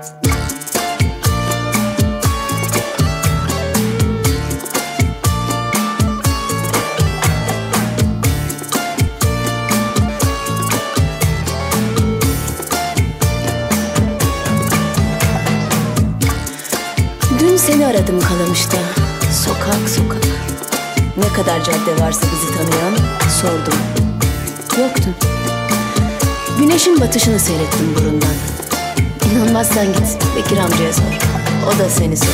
Dün seni aradım Kalamış'ta. Sokak sokak. Ne kadar cadde varsa bizi tanıyan sordum. Yoktun. Güneşin batışını seyrettim burundan. İnanmazsan git Bekir amcaya sor. O da seni sordu.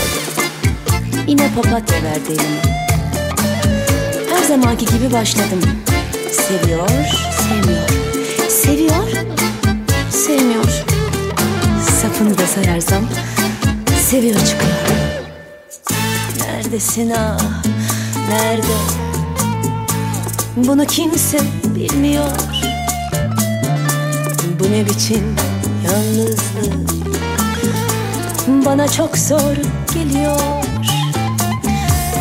Yine papatya verdi elime. Her zamanki gibi başladım. Seviyor, sevmiyor. Seviyor, sevmiyor. Sapını da sayarsam seviyor çıkıyor. Neredesin ah, nerede? Bunu kimse bilmiyor. Bu ne biçim yalnızlık? Bana çok zor geliyor.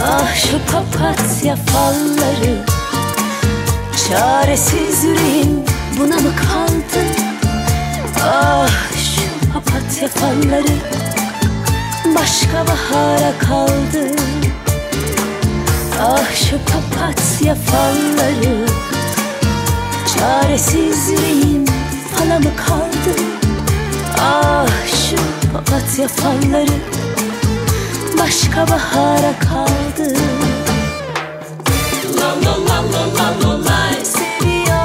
Ah şu papatya falları Çaresiz yüreğim buna mı kaldı? Ah şu papatya falları Başka bahara kaldı Ah şu papatya falları papatya falları Başka bahara kaldı Seviyor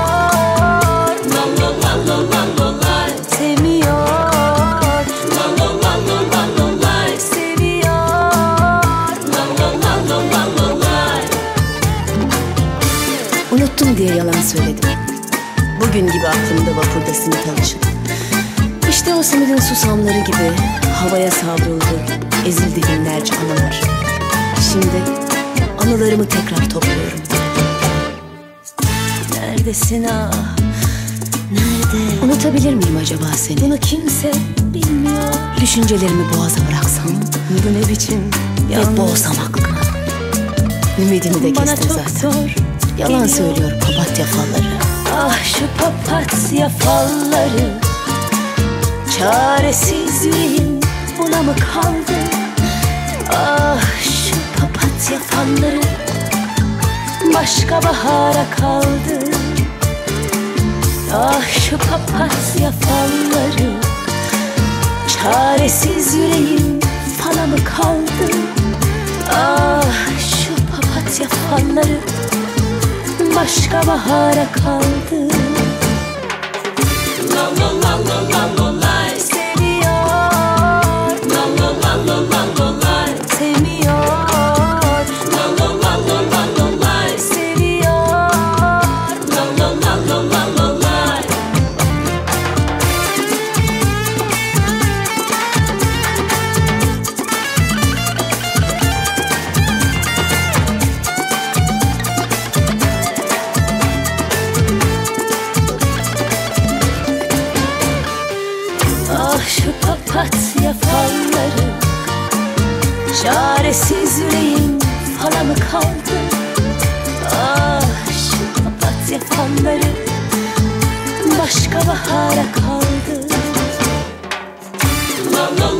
Sevmiyor Seviyor Unuttum diye yalan söyledim Bugün gibi aklımda vapurda simit alışım İşte o simidin susamları gibi Havaya savruldu Ezildi binlerce anılar. Şimdi anılarımı tekrar topluyorum. Neredesin ah? Nerede? Unutabilir miyim acaba seni? Bunu kimse bilmiyor. Düşüncelerimi boğaza bıraksam? Bu ne biçim Ve boğsam aklımı de kestim çok zaten. zor Yalan geliyor. söylüyor papatya falları. Ah şu papatya falları. Çaresiz yüreğim buna mı kaldı? Ah şu papatya falları Başka bahara kaldı. Ah şu papatya falları Çaresiz yüreğim fala mı kaldı? Ah şu papatya falları Başka bahara kaldı Ah şu papatya falları. Çaresiz yüreğim fala mı kaldı? Ah şu papatya falları. Başka bahara kaldı. La la la.